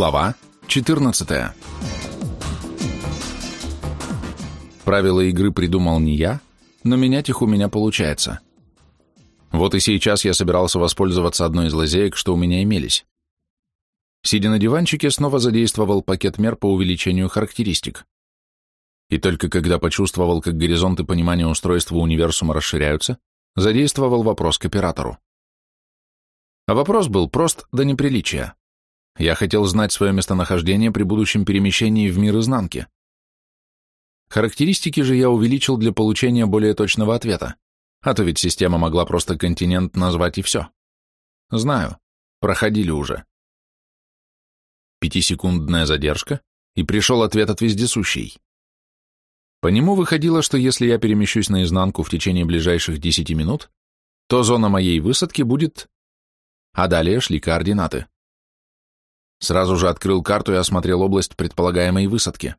Глава 14 Правила игры придумал не я, но менять их у меня получается. Вот и сейчас я собирался воспользоваться одной из лазеек, что у меня имелись. Сидя на диванчике, снова задействовал пакет мер по увеличению характеристик. И только когда почувствовал, как горизонты понимания устройства универсума расширяются, задействовал вопрос к оператору. А вопрос был прост до неприличия. Я хотел знать свое местонахождение при будущем перемещении в мир изнанки. Характеристики же я увеличил для получения более точного ответа, а то ведь система могла просто континент назвать и все. Знаю, проходили уже. Пятисекундная задержка, и пришел ответ от вездесущей. По нему выходило, что если я перемещусь наизнанку в течение ближайших 10 минут, то зона моей высадки будет... А далее шли координаты. Сразу же открыл карту и осмотрел область предполагаемой высадки.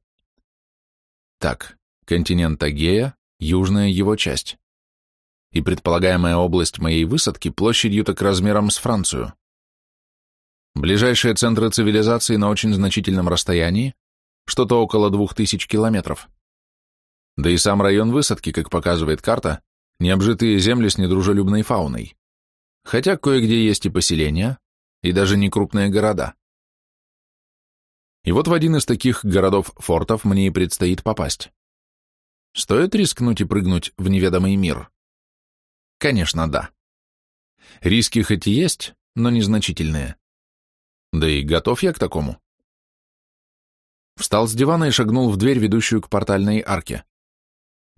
Так, континент Агея, южная его часть. И предполагаемая область моей высадки площадью так размером с Францию. Ближайшие центры цивилизации на очень значительном расстоянии, что-то около двух тысяч километров. Да и сам район высадки, как показывает карта, необжитые земли с недружелюбной фауной. Хотя кое-где есть и поселения, и даже не крупные города. И вот в один из таких городов-фортов мне и предстоит попасть. Стоит рискнуть и прыгнуть в неведомый мир? Конечно, да. Риски хоть и есть, но незначительные. Да и готов я к такому. Встал с дивана и шагнул в дверь, ведущую к портальной арке.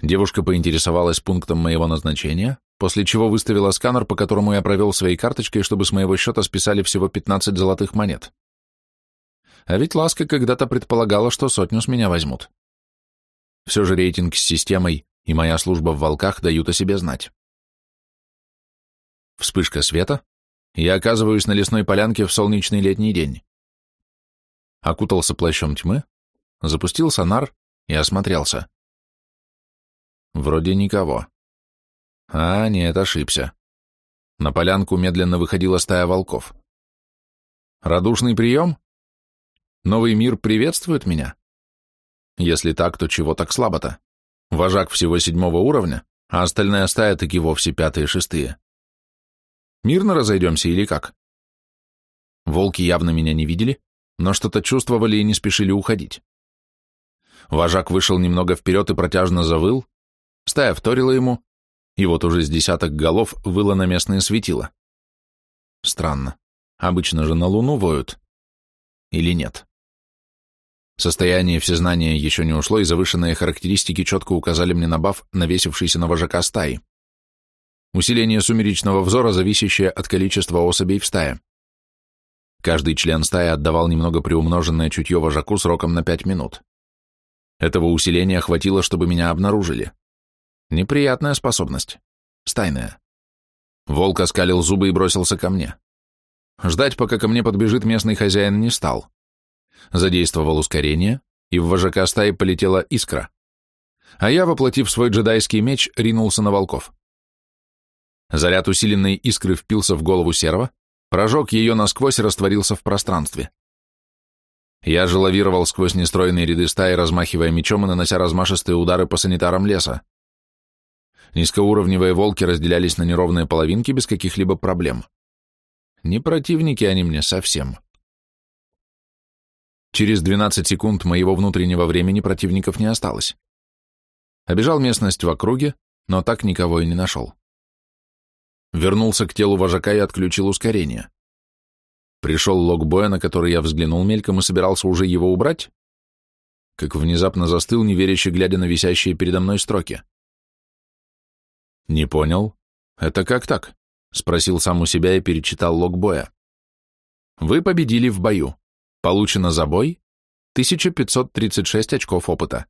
Девушка поинтересовалась пунктом моего назначения, после чего выставила сканер, по которому я провел своей карточкой, чтобы с моего счета списали всего 15 золотых монет. А ведь Ласка когда-то предполагала, что сотню с меня возьмут. Все же рейтинг с системой и моя служба в волках дают о себе знать. Вспышка света, я оказываюсь на лесной полянке в солнечный летний день. Окутался плащом тьмы, запустил сонар и осмотрелся. Вроде никого. А, нет, ошибся. На полянку медленно выходила стая волков. Радушный прием? Новый мир приветствует меня? Если так, то чего так слабо-то? Вожак всего седьмого уровня, а остальная стая таки вовсе пятые-шестые. Мирно разойдемся или как? Волки явно меня не видели, но что-то чувствовали и не спешили уходить. Вожак вышел немного вперед и протяжно завыл, стая вторила ему, и вот уже с десяток голов выло на местные светила. Странно, обычно же на луну воют. Или нет? Состояние всезнания еще не ушло, и завышенные характеристики четко указали мне на баф, навесившийся на вожака стаи. Усиление сумеречного взора, зависящее от количества особей в стае. Каждый член стаи отдавал немного приумноженное чутье вожаку сроком на пять минут. Этого усиления хватило, чтобы меня обнаружили. Неприятная способность. Стайная. Волк оскалил зубы и бросился ко мне. Ждать, пока ко мне подбежит местный хозяин, не стал задействовал ускорение, и в вожака стаи полетела искра. А я, воплотив свой джедайский меч, ринулся на волков. Заряд усиленной искры впился в голову серого, прожег ее насквозь и растворился в пространстве. Я же лавировал сквозь нестроенные ряды стаи, размахивая мечом и нанося размашистые удары по санитарам леса. Низкоуровневые волки разделялись на неровные половинки без каких-либо проблем. Не противники они мне совсем. Через 12 секунд моего внутреннего времени противников не осталось. Обежал местность в округе, но так никого и не нашел. Вернулся к телу вожака и отключил ускорение. Пришел лог боя, на который я взглянул мельком и собирался уже его убрать, как внезапно застыл, неверяще глядя на висящие передо мной строки. «Не понял. Это как так?» — спросил сам у себя и перечитал лог боя. «Вы победили в бою. Получено за бой 1536 очков опыта.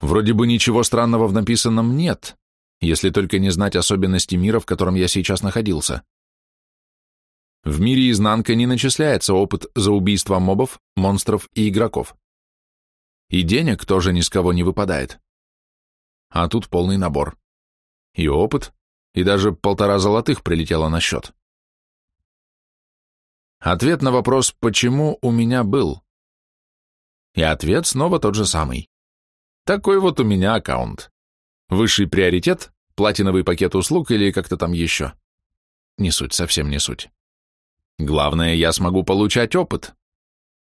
Вроде бы ничего странного в написанном нет, если только не знать особенности мира, в котором я сейчас находился. В мире изнанка не начисляется опыт за убийство мобов, монстров и игроков. И денег тоже ни с кого не выпадает. А тут полный набор. И опыт, и даже полтора золотых прилетело на счет. Ответ на вопрос «почему» у меня был. И ответ снова тот же самый. Такой вот у меня аккаунт. Высший приоритет, платиновый пакет услуг или как-то там еще. Не суть, совсем не суть. Главное, я смогу получать опыт.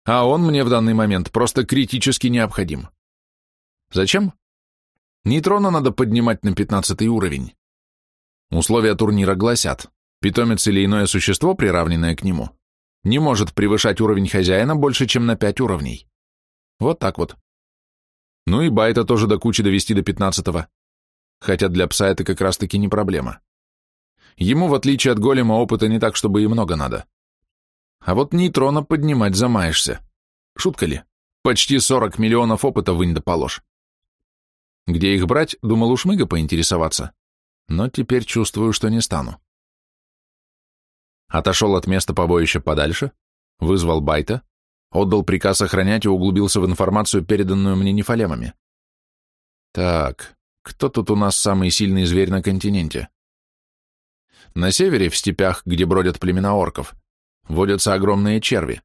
А он мне в данный момент просто критически необходим. Зачем? Нейтрона надо поднимать на пятнадцатый уровень. Условия турнира гласят, питомец или иное существо, приравненное к нему, не может превышать уровень хозяина больше, чем на пять уровней. Вот так вот. Ну и байта тоже до кучи довести до пятнадцатого. Хотя для пса это как раз-таки не проблема. Ему, в отличие от голема, опыта не так, чтобы и много надо. А вот нейтрона поднимать замаешься. Шутка ли? Почти 40 миллионов опыта вынь да положь. Где их брать, думал у Шмыга поинтересоваться. Но теперь чувствую, что не стану. Отошел от места побоища подальше, вызвал Байта, отдал приказ охранять и углубился в информацию, переданную мне нефалемами. Так, кто тут у нас самый сильный зверь на континенте? На севере, в степях, где бродят племена орков, водятся огромные черви.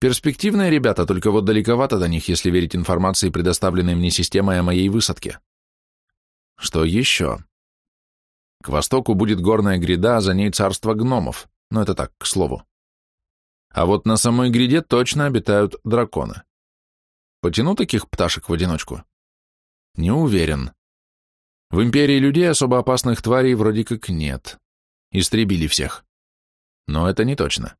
Перспективные ребята, только вот далековато до них, если верить информации, предоставленной мне системой о моей высадке. Что еще? К востоку будет горная гряда, а за ней царство гномов, но это так, к слову. А вот на самой гряде точно обитают драконы. Потяну таких пташек в одиночку? Не уверен. В империи людей особо опасных тварей вроде как нет. Истребили всех. Но это не точно.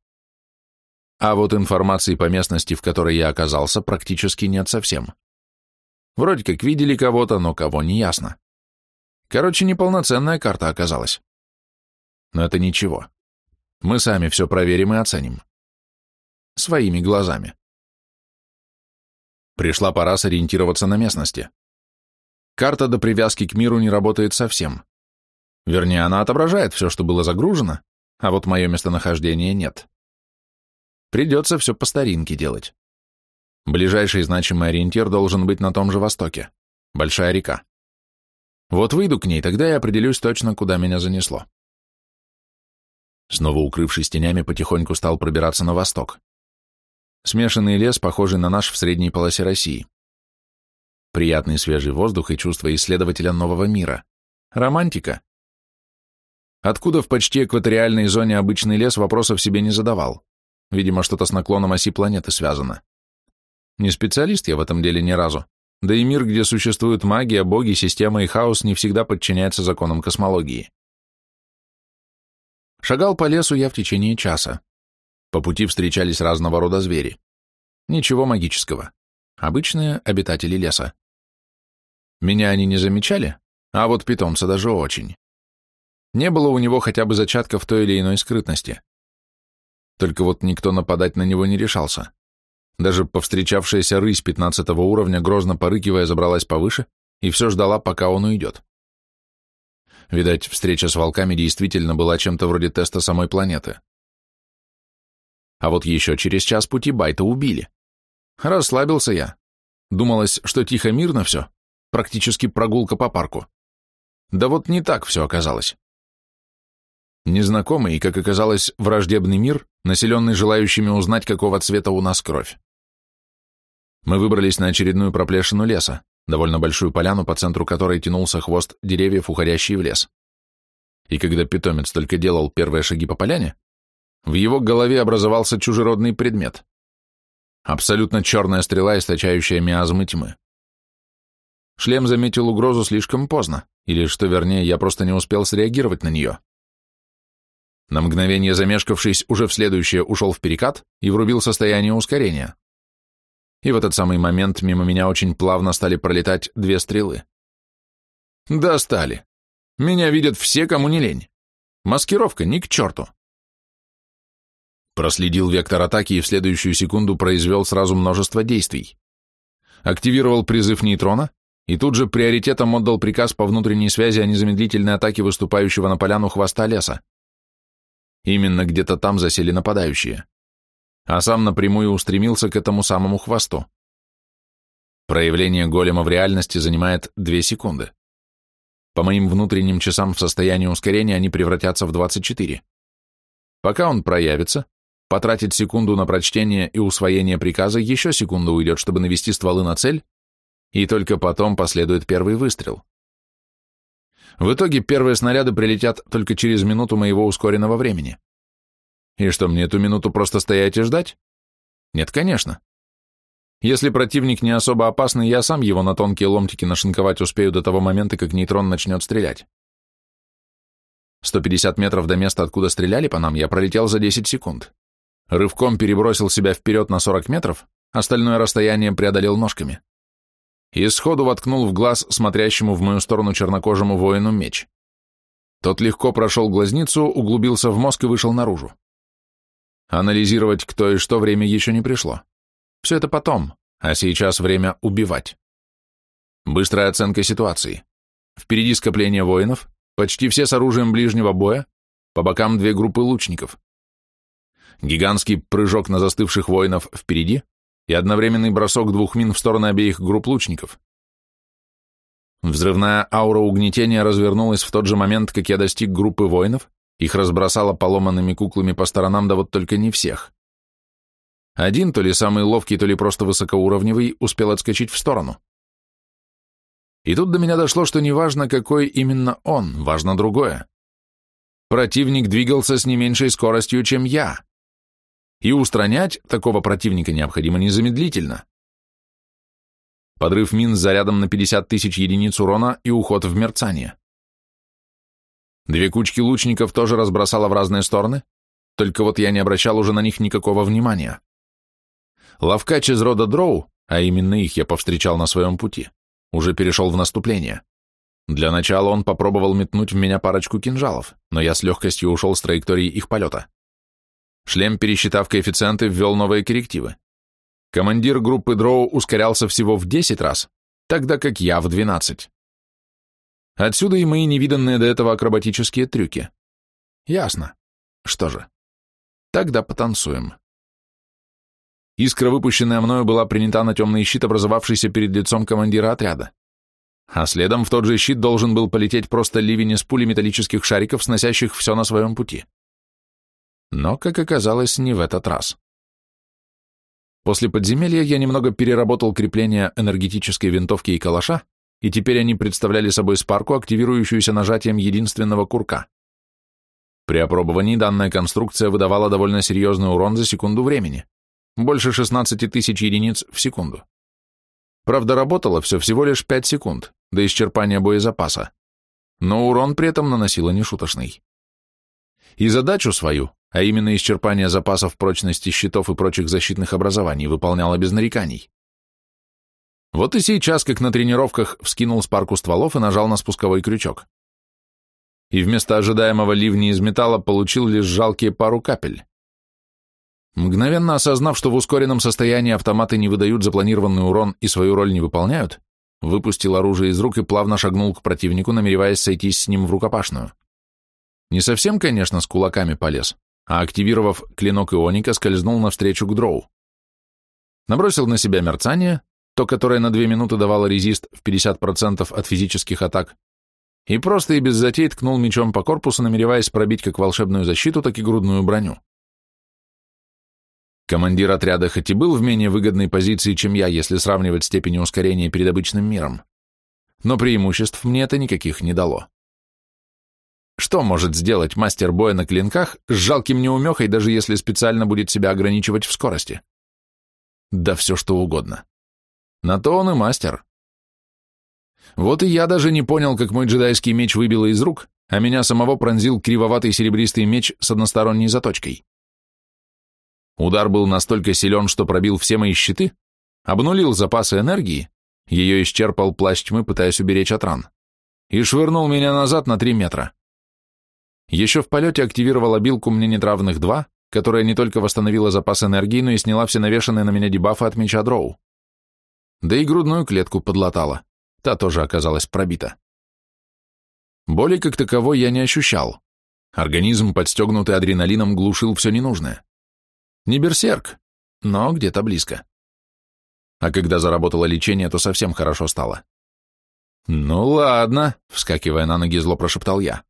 А вот информации по местности, в которой я оказался, практически нет совсем. Вроде как видели кого-то, но кого не ясно. Короче, неполноценная карта оказалась. Но это ничего. Мы сами все проверим и оценим. Своими глазами. Пришла пора сориентироваться на местности. Карта до привязки к миру не работает совсем. Вернее, она отображает все, что было загружено, а вот мое местонахождение нет. Придется все по старинке делать. Ближайший значимый ориентир должен быть на том же востоке. Большая река. Вот выйду к ней, тогда я определюсь точно, куда меня занесло. Снова укрывшись тенями, потихоньку стал пробираться на восток. Смешанный лес, похожий на наш в средней полосе России. Приятный свежий воздух и чувство исследователя нового мира. Романтика. Откуда в почти экваториальной зоне обычный лес, вопросов себе не задавал. Видимо, что-то с наклоном оси планеты связано. Не специалист я в этом деле ни разу. Да и мир, где существуют магия, боги, система и хаос, не всегда подчиняется законам космологии. Шагал по лесу я в течение часа. По пути встречались разного рода звери. Ничего магического. Обычные обитатели леса. Меня они не замечали, а вот питомца даже очень. Не было у него хотя бы зачатков той или иной скрытности. Только вот никто нападать на него не решался. Даже повстречавшаяся рысь пятнадцатого уровня, грозно порыкивая, забралась повыше и все ждала, пока он уйдет. Видать, встреча с волками действительно была чем-то вроде теста самой планеты. А вот еще через час пути Байта убили. Расслабился я. Думалось, что тихо-мирно все, практически прогулка по парку. Да вот не так все оказалось. Незнакомый и, как оказалось, враждебный мир, населенный желающими узнать, какого цвета у нас кровь. Мы выбрались на очередную проплешину леса, довольно большую поляну, по центру которой тянулся хвост деревьев, уходящий в лес. И когда питомец только делал первые шаги по поляне, в его голове образовался чужеродный предмет. Абсолютно черная стрела, источающая миазмы тьмы. Шлем заметил угрозу слишком поздно, или, что вернее, я просто не успел среагировать на нее. На мгновение замешкавшись, уже в следующее ушел в перекат и врубил состояние ускорения. И в этот самый момент мимо меня очень плавно стали пролетать две стрелы. Достали. Меня видят все, кому не лень. Маскировка ни к черту. Проследил вектор атаки и в следующую секунду произвел сразу множество действий. Активировал призыв нейтрона и тут же приоритетом отдал приказ по внутренней связи о незамедлительной атаке выступающего на поляну хвоста леса. Именно где-то там засели нападающие. А сам напрямую устремился к этому самому хвосту. Проявление голема в реальности занимает 2 секунды. По моим внутренним часам в состоянии ускорения они превратятся в 24. Пока он проявится, потратит секунду на прочтение и усвоение приказа, еще секунда уйдет, чтобы навести стволы на цель, и только потом последует первый выстрел. В итоге первые снаряды прилетят только через минуту моего ускоренного времени. И что, мне эту минуту просто стоять и ждать? Нет, конечно. Если противник не особо опасный, я сам его на тонкие ломтики нашинковать успею до того момента, как нейтрон начнет стрелять. 150 метров до места, откуда стреляли по нам, я пролетел за 10 секунд. Рывком перебросил себя вперед на 40 метров, остальное расстояние преодолел ножками. И сходу воткнул в глаз смотрящему в мою сторону чернокожему воину меч. Тот легко прошел глазницу, углубился в мозг и вышел наружу. Анализировать кто и что время еще не пришло. Все это потом, а сейчас время убивать. Быстрая оценка ситуации. Впереди скопление воинов, почти все с оружием ближнего боя, по бокам две группы лучников. Гигантский прыжок на застывших воинов впереди и одновременный бросок двух мин в стороны обеих групп лучников. Взрывная аура угнетения развернулась в тот же момент, как я достиг группы воинов, их разбросало поломанными куклами по сторонам, да вот только не всех. Один, то ли самый ловкий, то ли просто высокоуровневый, успел отскочить в сторону. И тут до меня дошло, что не важно, какой именно он, важно другое. Противник двигался с не меньшей скоростью, чем я. И устранять такого противника необходимо незамедлительно. Подрыв мин с зарядом на 50 тысяч единиц урона и уход в мерцание. Две кучки лучников тоже разбросало в разные стороны, только вот я не обращал уже на них никакого внимания. Лавкач из рода Дроу, а именно их я повстречал на своем пути, уже перешел в наступление. Для начала он попробовал метнуть в меня парочку кинжалов, но я с легкостью ушел с траектории их полета. Шлем, пересчитав коэффициенты, ввел новые коррективы. Командир группы Дроу ускорялся всего в 10 раз, тогда как я в 12. Отсюда и мои невиданные до этого акробатические трюки. Ясно. Что же, тогда потанцуем. Искра, выпущенная мною, была принята на темный щит, образовавшийся перед лицом командира отряда. А следом в тот же щит должен был полететь просто ливень из пули металлических шариков, сносящих все на своем пути. Но, как оказалось, не в этот раз. После подземелья я немного переработал крепление энергетической винтовки и калаша, и теперь они представляли собой спарку, активирующуюся нажатием единственного курка. При опробовании данная конструкция выдавала довольно серьезный урон за секунду времени больше 16 тысяч единиц в секунду. Правда, работало все всего лишь 5 секунд, до исчерпания боезапаса, но урон при этом наносило нешуточный. И задачу свою, а именно исчерпание запасов прочности щитов и прочих защитных образований, выполняла без нареканий. Вот и сейчас, как на тренировках, вскинул спарку стволов и нажал на спусковой крючок. И вместо ожидаемого ливня из металла получил лишь жалкие пару капель. Мгновенно осознав, что в ускоренном состоянии автоматы не выдают запланированный урон и свою роль не выполняют, выпустил оружие из рук и плавно шагнул к противнику, намереваясь сойтись с ним в рукопашную. Не совсем, конечно, с кулаками полез, а активировав клинок ионика, скользнул навстречу к дроу. Набросил на себя мерцание, то, которое на две минуты давало резист в 50% от физических атак, и просто и без затей ткнул мечом по корпусу, намереваясь пробить как волшебную защиту, так и грудную броню. Командир отряда хоть и был в менее выгодной позиции, чем я, если сравнивать степень ускорения перед обычным миром, но преимуществ мне это никаких не дало. Что может сделать мастер боя на клинках с жалким неумехой, даже если специально будет себя ограничивать в скорости? Да все что угодно. На то он и мастер. Вот и я даже не понял, как мой джедайский меч выбило из рук, а меня самого пронзил кривоватый серебристый меч с односторонней заточкой. Удар был настолько силен, что пробил все мои щиты, обнулил запасы энергии, ее исчерпал плащ тьмы, пытаясь уберечь от ран, и швырнул меня назад на три метра. Еще в полете активировал обилку мне нетравных два, которая не только восстановила запас энергии, но и сняла все навешанные на меня дебафы от меча дроу. Да и грудную клетку подлатала, та тоже оказалась пробита. Боли как таковой я не ощущал. Организм, подстегнутый адреналином, глушил все ненужное. Не берсерк, но где-то близко. А когда заработало лечение, то совсем хорошо стало. «Ну ладно», — вскакивая на ноги, зло прошептал я.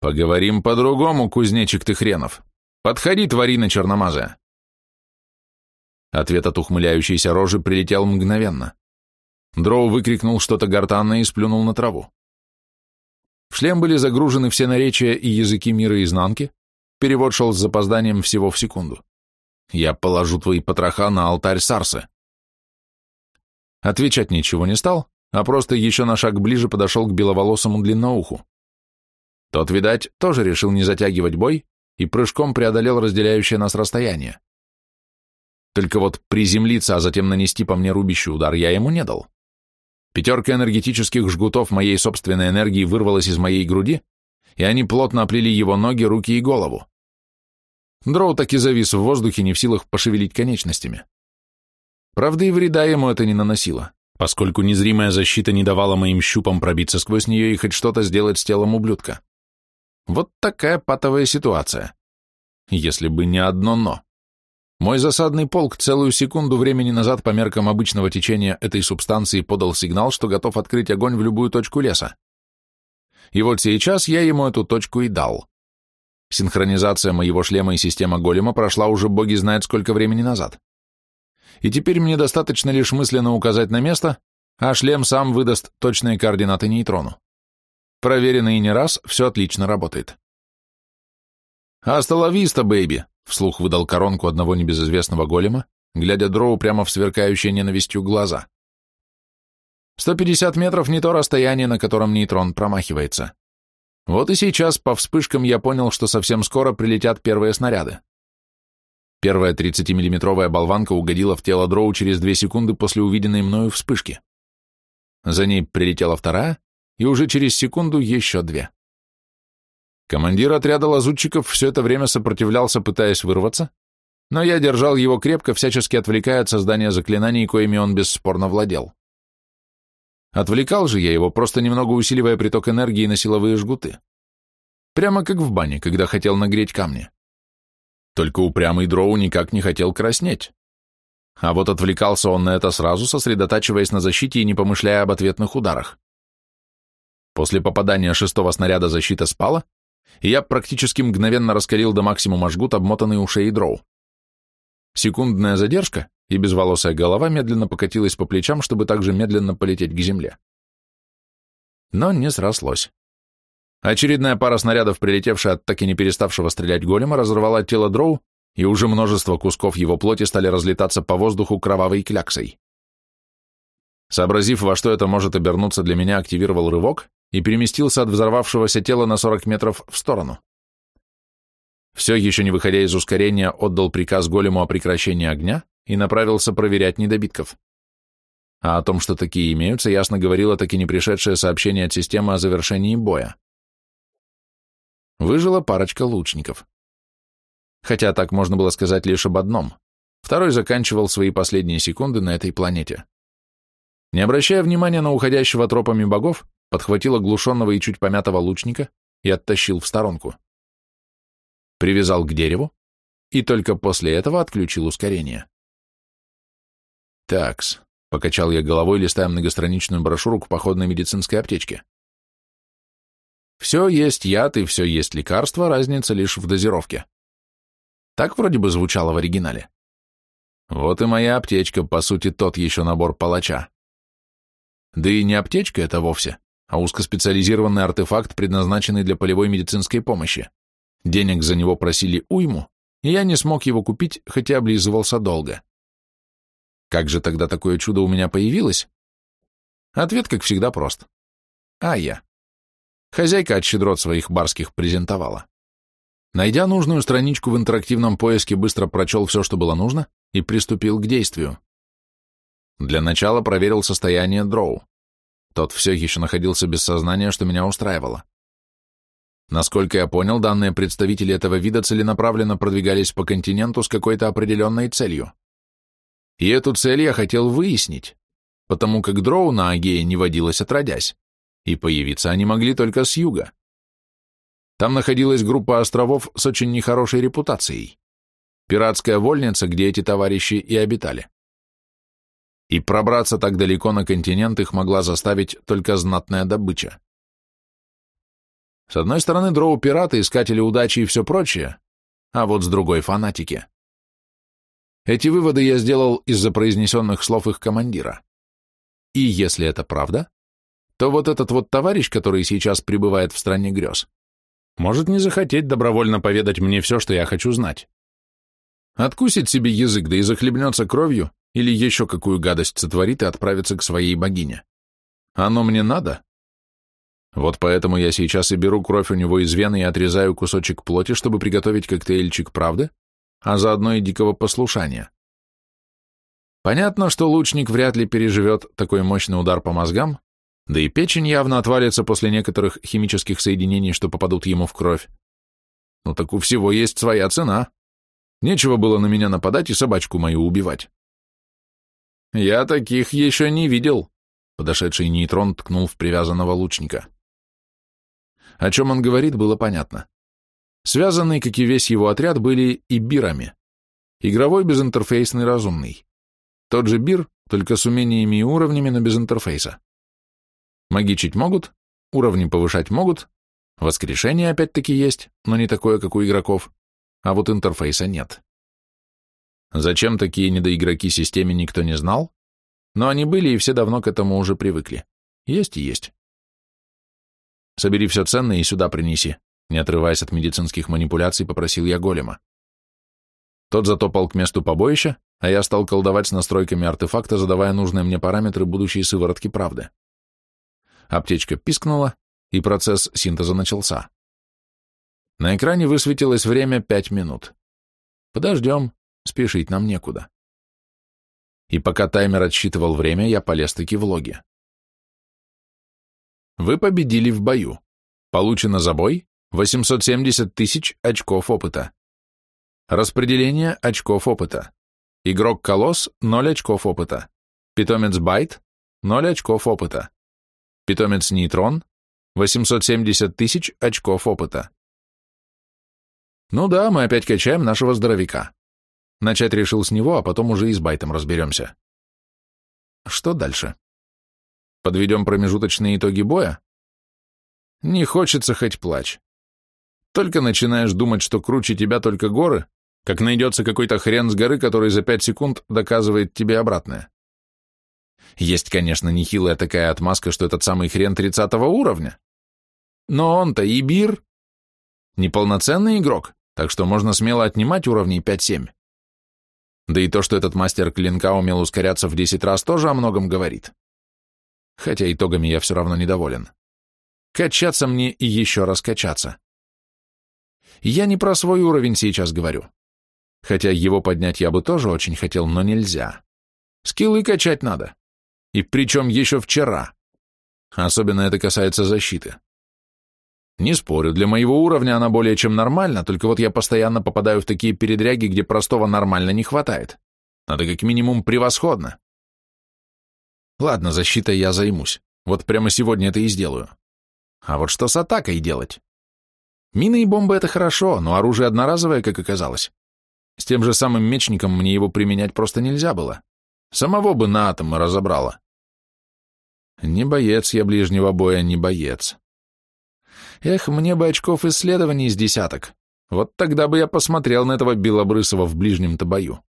«Поговорим по-другому, кузнечик ты хренов. Подходи, тварина черномазая. Ответ от ухмыляющейся рожи прилетел мгновенно. Дроу выкрикнул что-то гортанное и сплюнул на траву. В шлем были загружены все наречия и языки мира изнанки, перевод шел с запозданием всего в секунду. Я положу твои потроха на алтарь Сарсы. Отвечать ничего не стал, а просто еще на шаг ближе подошел к беловолосому длинноуху. Тот, видать, тоже решил не затягивать бой и прыжком преодолел разделяющее нас расстояние. Только вот приземлиться, а затем нанести по мне рубящий удар я ему не дал. Пятерка энергетических жгутов моей собственной энергии вырвалась из моей груди, и они плотно оплели его ноги, руки и голову. Дроу так и завис в воздухе, не в силах пошевелить конечностями. Правда, и вреда ему это не наносило, поскольку незримая защита не давала моим щупам пробиться сквозь нее и хоть что-то сделать с телом ублюдка. Вот такая патовая ситуация. Если бы не одно «но». Мой засадный полк целую секунду времени назад по меркам обычного течения этой субстанции подал сигнал, что готов открыть огонь в любую точку леса. И вот сейчас я ему эту точку и дал. Синхронизация моего шлема и система голема прошла уже боги знает сколько времени назад. И теперь мне достаточно лишь мысленно указать на место, а шлем сам выдаст точные координаты нейтрону. Проверено и не раз, все отлично работает. «Асталависта, бэйби!» Вслух выдал коронку одного небезызвестного голема, глядя дроу прямо в сверкающие ненавистью глаза. 150 метров не то расстояние, на котором нейтрон промахивается. Вот и сейчас по вспышкам я понял, что совсем скоро прилетят первые снаряды. Первая 30-миллиметровая болванка угодила в тело дроу через две секунды после увиденной мною вспышки. За ней прилетела вторая, и уже через секунду еще две. Командир отряда лазутчиков все это время сопротивлялся, пытаясь вырваться, но я держал его крепко, всячески отвлекая от создания заклинаний, коими он бесспорно владел. Отвлекал же я его, просто немного усиливая приток энергии на силовые жгуты. Прямо как в бане, когда хотел нагреть камни. Только упрямый дроу никак не хотел краснеть. А вот отвлекался он на это сразу, сосредотачиваясь на защите и не помышляя об ответных ударах. После попадания шестого снаряда защита спала, и я практически мгновенно раскалил до максимума жгут, обмотанный у шеи дроу. Секундная задержка, и безволосая голова медленно покатилась по плечам, чтобы также медленно полететь к земле. Но не срослось. Очередная пара снарядов, прилетевшая от так и не переставшего стрелять голема, разорвала тело дроу, и уже множество кусков его плоти стали разлетаться по воздуху кровавой кляксой. Сообразив, во что это может обернуться для меня, активировал рывок и переместился от взорвавшегося тела на 40 метров в сторону. Все еще не выходя из ускорения, отдал приказ голему о прекращении огня и направился проверять недобитков. А о том, что такие имеются, ясно говорило таки не пришедшее сообщение от системы о завершении боя. Выжила парочка лучников. Хотя так можно было сказать лишь об одном. Второй заканчивал свои последние секунды на этой планете. Не обращая внимания на уходящего тропами богов, подхватил оглушенного и чуть помятого лучника и оттащил в сторонку. Привязал к дереву и только после этого отключил ускорение. «Такс», — покачал я головой, листая многостраничную брошюру к походной медицинской аптечке. «Все есть яд и все есть лекарство, разница лишь в дозировке». Так вроде бы звучало в оригинале. Вот и моя аптечка, по сути, тот еще набор палача. Да и не аптечка это вовсе, а узкоспециализированный артефакт, предназначенный для полевой медицинской помощи. Денег за него просили уйму, и я не смог его купить, хотя облизывался долго. Как же тогда такое чудо у меня появилось? Ответ, как всегда, прост. А я. Хозяйка от щедрот своих барских презентовала. Найдя нужную страничку в интерактивном поиске, быстро прочел все, что было нужно, и приступил к действию. Для начала проверил состояние дроу. Тот все еще находился без сознания, что меня устраивало. Насколько я понял, данные представители этого вида целенаправленно продвигались по континенту с какой-то определенной целью. И эту цель я хотел выяснить, потому как дроу на Агее не водилось отродясь, и появиться они могли только с юга. Там находилась группа островов с очень нехорошей репутацией. Пиратская вольница, где эти товарищи и обитали и пробраться так далеко на континент их могла заставить только знатная добыча. С одной стороны, дроу-пираты, искатели удачи и все прочее, а вот с другой фанатики. Эти выводы я сделал из-за произнесенных слов их командира. И если это правда, то вот этот вот товарищ, который сейчас пребывает в стране грез, может не захотеть добровольно поведать мне все, что я хочу знать. Откусит себе язык, да и захлебнется кровью, или еще какую гадость сотворит и отправится к своей богине. Оно мне надо? Вот поэтому я сейчас и беру кровь у него из вены и отрезаю кусочек плоти, чтобы приготовить коктейльчик правды, а заодно и дикого послушания. Понятно, что лучник вряд ли переживет такой мощный удар по мозгам, да и печень явно отвалится после некоторых химических соединений, что попадут ему в кровь. Ну так у всего есть своя цена. Нечего было на меня нападать и собачку мою убивать. Я таких еще не видел, подошедший нейтрон ткнул в привязанного лучника. О чем он говорит, было понятно. Связанные, как и весь его отряд, были и бирами. Игровой безинтерфейсный разумный. Тот же бир, только с умениями и уровнями, но без интерфейса. Магичить могут, уровни повышать могут, воскрешение опять-таки есть, но не такое, как у игроков, а вот интерфейса нет. Зачем такие недоигроки системе никто не знал, но они были и все давно к этому уже привыкли. Есть и есть. Собери все ценное и сюда принеси, не отрываясь от медицинских манипуляций, попросил я голема. Тот затопал к месту побоища, а я стал колдовать с настройками артефакта, задавая нужные мне параметры будущей сыворотки правды. Аптечка пискнула, и процесс синтеза начался. На экране высветилось время пять минут. Подождем, спешить нам некуда. И пока таймер отсчитывал время, я полез-таки в логи. Вы победили в бою. Получено за бой 870 тысяч очков опыта. Распределение очков опыта. Игрок Колосс – 0 очков опыта. Питомец Байт – 0 очков опыта. Питомец Нейтрон – 870 тысяч очков опыта. Ну да, мы опять качаем нашего здоровяка. Начать решил с него, а потом уже и с Байтом разберемся. Что дальше? Подведем промежуточные итоги боя? Не хочется хоть плачь. Только начинаешь думать, что круче тебя только горы, как найдется какой-то хрен с горы, который за пять секунд доказывает тебе обратное. Есть, конечно, нехилая такая отмазка, что этот самый хрен тридцатого уровня. Но он-то и бир. Неполноценный игрок, так что можно смело отнимать уровней 5-7. Да и то, что этот мастер клинка умел ускоряться в 10 раз, тоже о многом говорит хотя итогами я все равно недоволен. Качаться мне и еще раз качаться. Я не про свой уровень сейчас говорю. Хотя его поднять я бы тоже очень хотел, но нельзя. Скиллы качать надо. И причем еще вчера. Особенно это касается защиты. Не спорю, для моего уровня она более чем нормальна, только вот я постоянно попадаю в такие передряги, где простого нормально не хватает. Надо как минимум превосходно. Ладно, защитой я займусь. Вот прямо сегодня это и сделаю. А вот что с атакой делать? Мины и бомбы — это хорошо, но оружие одноразовое, как оказалось. С тем же самым мечником мне его применять просто нельзя было. Самого бы на атомы разобрало. Не боец я ближнего боя, не боец. Эх, мне бы очков исследований из десяток. Вот тогда бы я посмотрел на этого Белобрысова в ближнем-то бою.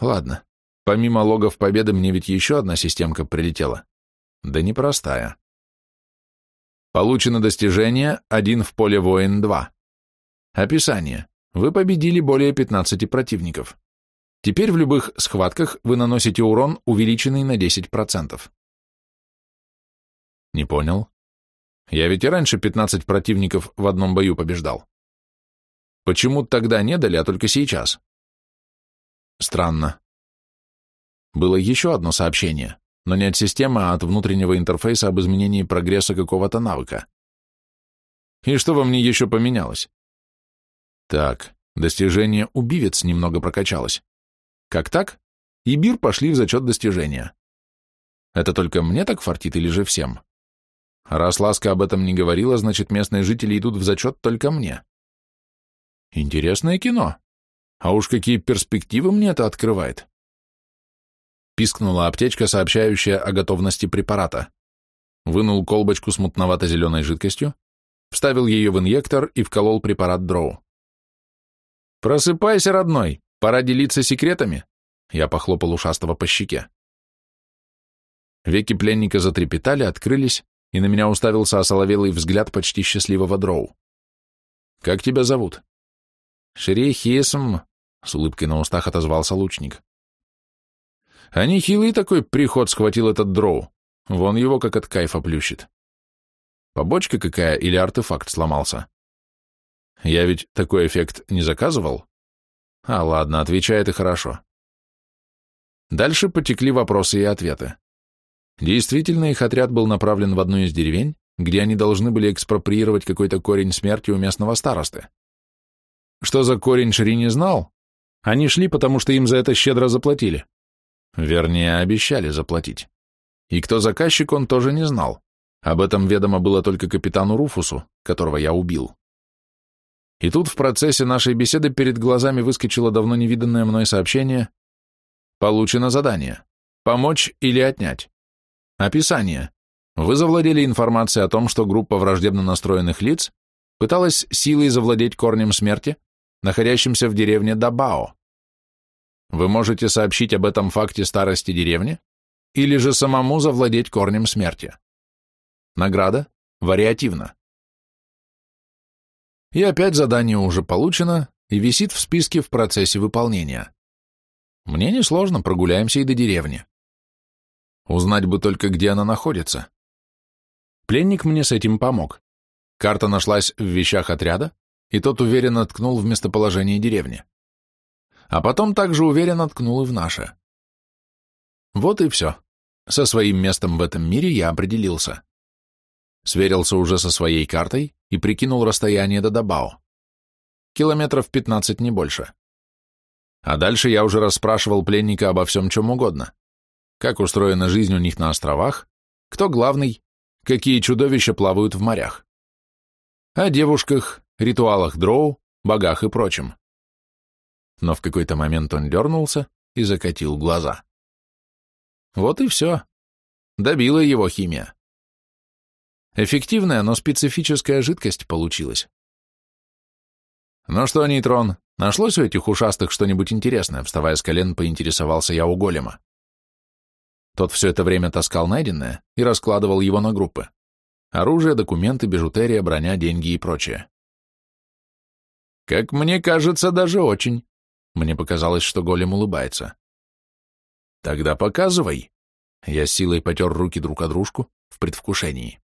Ладно, Помимо логов победы мне ведь еще одна системка прилетела. Да непростая. Получено достижение 1 в поле воин 2. Описание. Вы победили более 15 противников. Теперь в любых схватках вы наносите урон, увеличенный на 10%. Не понял. Я ведь и раньше 15 противников в одном бою побеждал. Почему тогда не дали, а только сейчас? Странно. Было еще одно сообщение, но не от системы, а от внутреннего интерфейса об изменении прогресса какого-то навыка. И что во мне еще поменялось? Так, достижение убивец немного прокачалось. Как так? И бир пошли в зачет достижения. Это только мне так фартит или же всем? Раз Ласка об этом не говорила, значит, местные жители идут в зачет только мне. Интересное кино. А уж какие перспективы мне это открывает. Пискнула аптечка, сообщающая о готовности препарата. Вынул колбочку с мутновато-зеленой жидкостью, вставил ее в инъектор и вколол препарат дроу. Просыпайся, родной, пора делиться секретами. Я похлопал ушастого по щеке. Веки пленника затрепетали, открылись, и на меня уставился осоловелый взгляд почти счастливого дроу. «Как тебя зовут?» «Шерехисм», — с улыбкой на устах отозвался лучник. «А нехилый такой приход схватил этот дроу. Вон его как от кайфа плющит. Побочка какая или артефакт сломался? Я ведь такой эффект не заказывал? А, ладно, отвечает и хорошо. Дальше потекли вопросы и ответы. Действительно, их отряд был направлен в одну из деревень, где они должны были экспроприировать какой-то корень смерти у местного старосты. Что за корень Шри не знал? Они шли, потому что им за это щедро заплатили. Вернее, обещали заплатить. И кто заказчик, он тоже не знал. Об этом ведомо было только капитану Руфусу, которого я убил. И тут в процессе нашей беседы перед глазами выскочило давно невиданное мной сообщение «Получено задание. Помочь или отнять. Описание. Вы завладели информацией о том, что группа враждебно настроенных лиц пыталась силой завладеть корнем смерти, находящимся в деревне Дабао. Вы можете сообщить об этом факте старости деревни или же самому завладеть корнем смерти. Награда вариативна. И опять задание уже получено и висит в списке в процессе выполнения. Мне несложно, прогуляемся и до деревни. Узнать бы только, где она находится. Пленник мне с этим помог. Карта нашлась в вещах отряда, и тот уверенно ткнул в местоположение деревни. А потом также уверенно ткнул и в наше. Вот и все. Со своим местом в этом мире я определился. Сверился уже со своей картой и прикинул расстояние до Дабао. Километров 15, не больше. А дальше я уже расспрашивал пленника обо всем чем угодно. Как устроена жизнь у них на островах, кто главный, какие чудовища плавают в морях. О девушках, ритуалах дроу, богах и прочем. Но в какой-то момент он дернулся и закатил глаза. Вот и все. Добила его химия. Эффективная, но специфическая жидкость получилась. «Ну что, нейтрон, нашлось у этих ушастых что-нибудь интересное?» Вставая с колен, поинтересовался я у голема. Тот все это время таскал найденное и раскладывал его на группы. Оружие, документы, бижутерия, броня, деньги и прочее. «Как мне кажется, даже очень». Мне показалось, что голем улыбается. «Тогда показывай». Я силой потер руки друг о дружку в предвкушении.